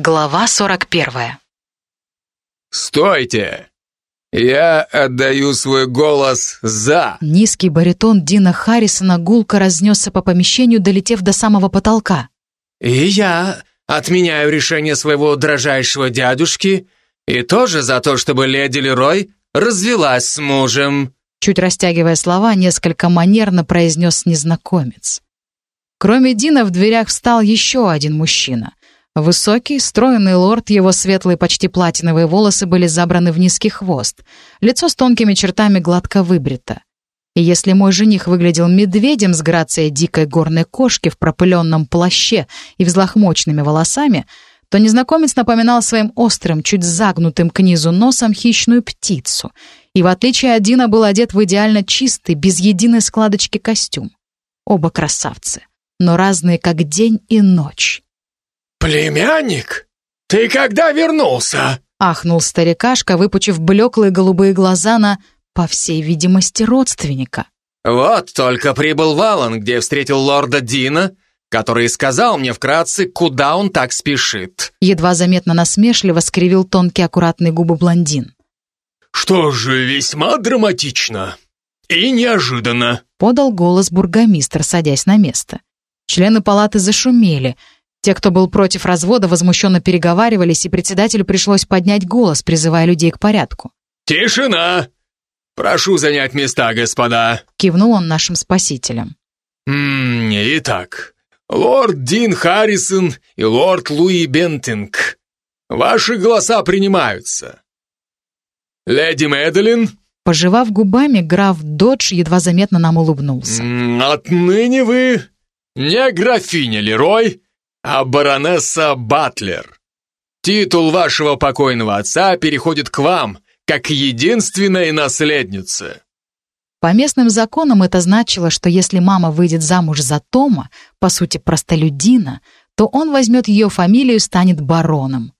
Глава 41. «Стойте! Я отдаю свой голос «за». Низкий баритон Дина Харрисона гулко разнесся по помещению, долетев до самого потолка. «И я отменяю решение своего дрожайшего дядюшки и тоже за то, чтобы леди Лерой развелась с мужем». Чуть растягивая слова, несколько манерно произнес незнакомец. Кроме Дина в дверях встал еще один мужчина. Высокий, стройный лорд, его светлые, почти платиновые волосы были забраны в низкий хвост. Лицо с тонкими чертами гладко выбрито. И если мой жених выглядел медведем с грацией дикой горной кошки в пропыленном плаще и взлохмоченными волосами, то незнакомец напоминал своим острым, чуть загнутым к низу носом хищную птицу. И в отличие от Дина был одет в идеально чистый, без единой складочки костюм. Оба красавцы, но разные как день и ночь. «Племянник, ты когда вернулся?» Ахнул старикашка, выпучив блеклые голубые глаза на, по всей видимости, родственника. «Вот только прибыл Валан, где встретил лорда Дина, который сказал мне вкратце, куда он так спешит». Едва заметно насмешливо скривил тонкие аккуратные губы блондин. «Что же, весьма драматично и неожиданно», подал голос бургомистр, садясь на место. Члены палаты зашумели — те, кто был против развода, возмущенно переговаривались, и председателю пришлось поднять голос, призывая людей к порядку. «Тишина! Прошу занять места, господа!» Кивнул он нашим спасителям. «М -м, «Итак, лорд Дин Харрисон и лорд Луи Бентинг, ваши голоса принимаются. Леди Мэдалин...» Пожевав губами, граф Додж едва заметно нам улыбнулся. «Отныне вы не графиня Лерой, а баронесса Батлер. Титул вашего покойного отца переходит к вам, как единственной наследнице». По местным законам это значило, что если мама выйдет замуж за Тома, по сути простолюдина, то он возьмет ее фамилию и станет бароном.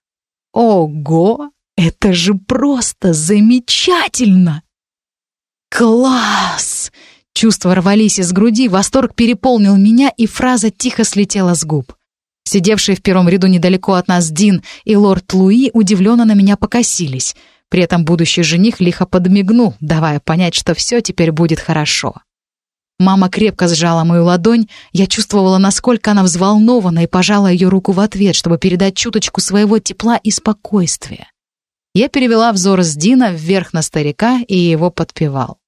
Ого! Это же просто замечательно! Класс! Чувства рвались из груди, восторг переполнил меня, и фраза тихо слетела с губ. Сидевшие в первом ряду недалеко от нас Дин и лорд Луи удивленно на меня покосились. При этом будущий жених лихо подмигнул, давая понять, что все теперь будет хорошо. Мама крепко сжала мою ладонь, я чувствовала, насколько она взволнована, и пожала ее руку в ответ, чтобы передать чуточку своего тепла и спокойствия. Я перевела взор с Дина вверх на старика и его подпевал.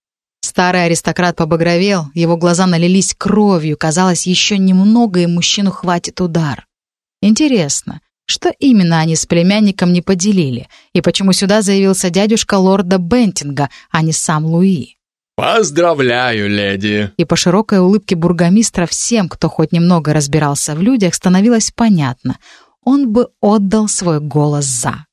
Старый аристократ побагровел, его глаза налились кровью, казалось, еще немного, и мужчину хватит удар. Интересно, что именно они с племянником не поделили, и почему сюда заявился дядюшка лорда Бентинга, а не сам Луи? «Поздравляю, леди!» И по широкой улыбке бургомистра всем, кто хоть немного разбирался в людях, становилось понятно. Он бы отдал свой голос «за».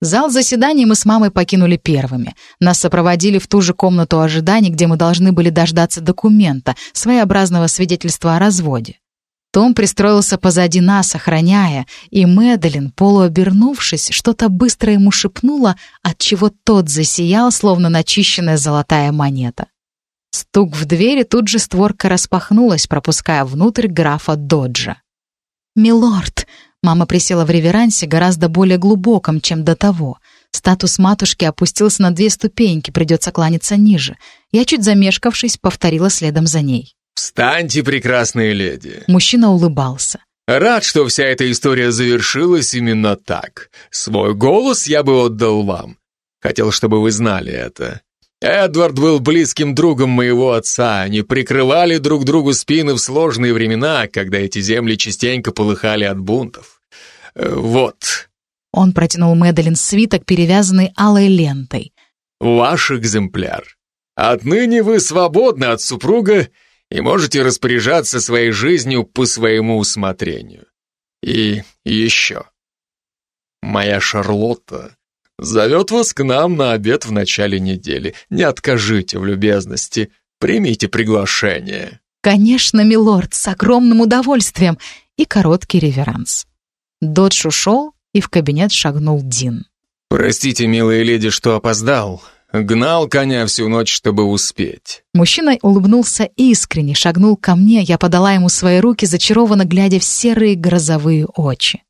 Зал заседаний мы с мамой покинули первыми. Нас сопроводили в ту же комнату ожиданий, где мы должны были дождаться документа, своеобразного свидетельства о разводе. Том пристроился позади нас, охраняя, и Мэдалин, полуобернувшись, что-то быстро ему шепнула, отчего тот засиял, словно начищенная золотая монета. Стук в двери, тут же створка распахнулась, пропуская внутрь графа Доджа. «Милорд!» — мама присела в реверансе гораздо более глубоком, чем до того. Статус матушки опустился на две ступеньки, придется кланяться ниже. Я, чуть замешкавшись, повторила следом за ней. «Встаньте, прекрасные леди!» Мужчина улыбался. «Рад, что вся эта история завершилась именно так. Свой голос я бы отдал вам. Хотел, чтобы вы знали это. Эдвард был близким другом моего отца. Они прикрывали друг другу спины в сложные времена, когда эти земли частенько полыхали от бунтов. Э, вот». Он протянул Мэдалин свиток, перевязанный алой лентой. «Ваш экземпляр. Отныне вы свободны от супруга и можете распоряжаться своей жизнью по своему усмотрению. И еще. Моя Шарлотта зовет вас к нам на обед в начале недели. Не откажите в любезности, примите приглашение. Конечно, милорд, с огромным удовольствием. И короткий реверанс. Додж ушел, и в кабинет шагнул Дин. Простите, милая леди, что опоздал. Гнал коня всю ночь, чтобы успеть. Мужчина улыбнулся искренне, шагнул ко мне, я подала ему свои руки, зачарованно глядя в серые грозовые очи.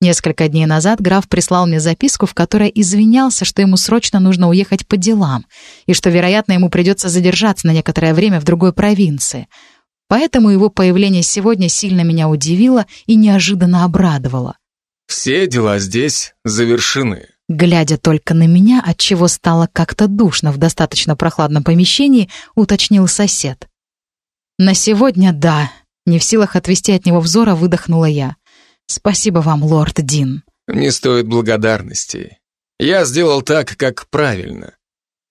Несколько дней назад граф прислал мне записку, в которой извинялся, что ему срочно нужно уехать по делам, и что, вероятно, ему придется задержаться на некоторое время в другой провинции. Поэтому его появление сегодня сильно меня удивило и неожиданно обрадовало. «Все дела здесь завершены», Глядя только на меня, от чего стало как-то душно в достаточно прохладном помещении, уточнил сосед. «На сегодня да», — не в силах отвести от него взора, выдохнула я. «Спасибо вам, лорд Дин». «Не стоит благодарности. Я сделал так, как правильно.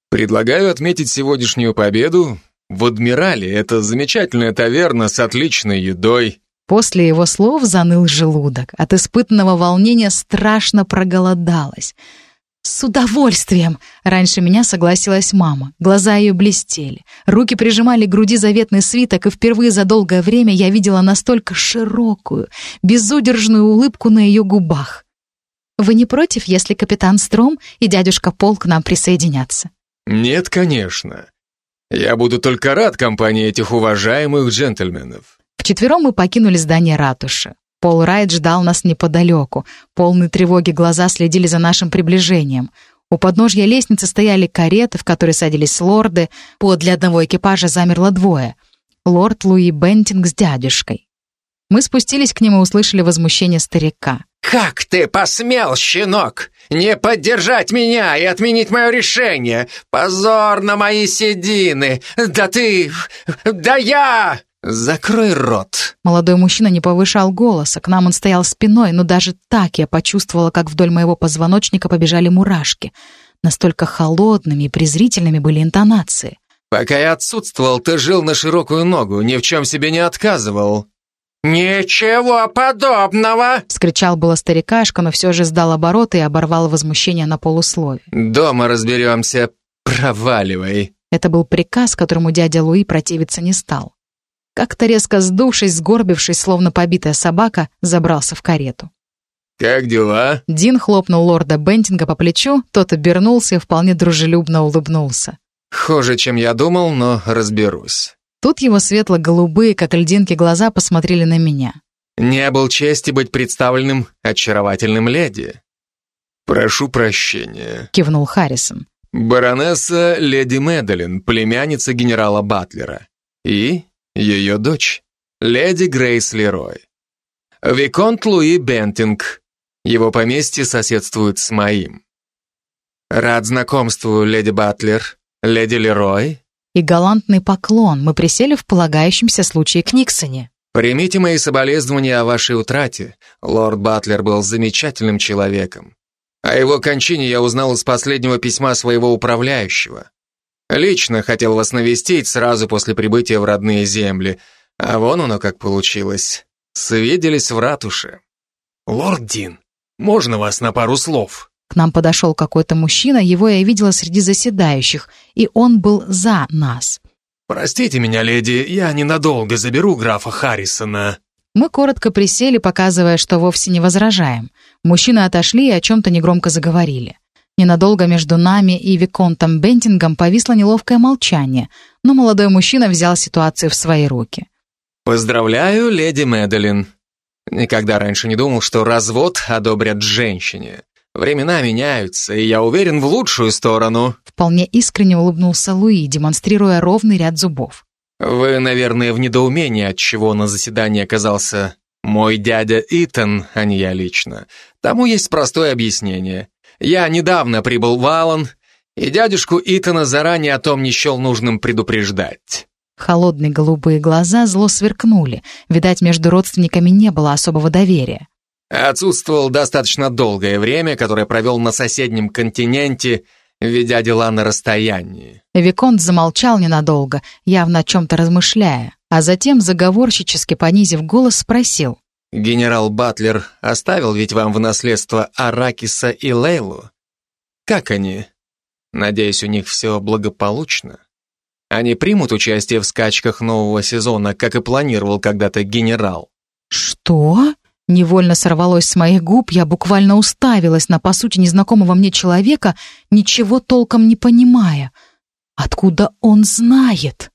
Предлагаю отметить сегодняшнюю победу в Адмирале. Это замечательная таверна с отличной едой». После его слов заныл желудок. От испытанного волнения страшно проголодалась. «С удовольствием!» Раньше меня согласилась мама. Глаза ее блестели. Руки прижимали к груди заветный свиток, и впервые за долгое время я видела настолько широкую, безудержную улыбку на ее губах. «Вы не против, если капитан Стром и дядюшка Пол к нам присоединятся?» «Нет, конечно. Я буду только рад компании этих уважаемых джентльменов». Вчетвером мы покинули здание ратуши. Пол Райт ждал нас неподалеку. Полные тревоги глаза следили за нашим приближением. У подножья лестницы стояли кареты, в которые садились лорды. Подле одного экипажа замерло двое. Лорд Луи Бентинг с дядюшкой. Мы спустились к ним и услышали возмущение старика. «Как ты посмел, щенок, не поддержать меня и отменить мое решение? Позор на мои седины! Да ты... да я...» «Закрой рот!» Молодой мужчина не повышал голоса, к нам он стоял спиной, но даже так я почувствовала, как вдоль моего позвоночника побежали мурашки. Настолько холодными и презрительными были интонации. «Пока я отсутствовал, ты жил на широкую ногу, ни в чем себе не отказывал». «Ничего подобного!» — скричал было старикашка, но все же сдал обороты и оборвал возмущение на полуслове. «Дома разберемся. Проваливай!» Это был приказ, которому дядя Луи противиться не стал. Как-то резко сдувшись, сгорбившись, словно побитая собака, забрался в карету. «Как дела?» Дин хлопнул лорда Бентинга по плечу, тот обернулся и вполне дружелюбно улыбнулся. «Хуже, чем я думал, но разберусь». Тут его светло-голубые, как льдинки, глаза посмотрели на меня. «Не был чести быть представленным очаровательным леди». «Прошу прощения», — кивнул Харрисон. «Баронесса леди Медлин, племянница генерала Батлера. И ее дочь, леди Грейс Лерой. Виконт Луи Бентинг. Его поместье соседствует с моим. Рад знакомству, леди Батлер, леди Лерой. И галантный поклон мы присели в полагающемся случае к Никсоне. Примите мои соболезнования о вашей утрате. Лорд Батлер был замечательным человеком. О его кончине я узнал из последнего письма своего управляющего. Лично хотел вас навестить сразу после прибытия в родные земли. А вон оно как получилось. Свиделись в ратуше. Лорд Дин, можно вас на пару слов? К нам подошел какой-то мужчина, его я видела среди заседающих, и он был за нас. Простите меня, леди, я ненадолго заберу графа Харрисона. Мы коротко присели, показывая, что вовсе не возражаем. Мужчины отошли и о чем-то негромко заговорили. Ненадолго между нами и Виконтом Бентингом повисло неловкое молчание, но молодой мужчина взял ситуацию в свои руки. «Поздравляю, леди Мэдалин. Никогда раньше не думал, что развод одобрят женщине. Времена меняются, и я уверен в лучшую сторону». Вполне искренне улыбнулся Луи, демонстрируя ровный ряд зубов. «Вы, наверное, в недоумении, от чего на заседании оказался мой дядя Итан, а не я лично. Тому есть простое объяснение. Я недавно прибыл в Аллан, и дядюшку Итана заранее о том не счел нужным предупреждать. Холодные голубые глаза зло сверкнули. Видать, между родственниками не было особого доверия. Отсутствовал достаточно долгое время, которое провел на соседнем континенте, ведя дела на расстоянии. Виконт замолчал ненадолго, явно о чем-то размышляя, а затем, заговорщически понизив голос, спросил. Генерал Батлер оставил ведь вам в наследство Аракиса и Лейлу. Как они? Надеюсь, у них все благополучно. Они примут участие в скачках нового сезона, как и планировал когда-то генерал. Что? Невольно сорвалось с моих губ, я буквально уставилась на, по сути, незнакомого мне человека, ничего толком не понимая. Откуда он знает?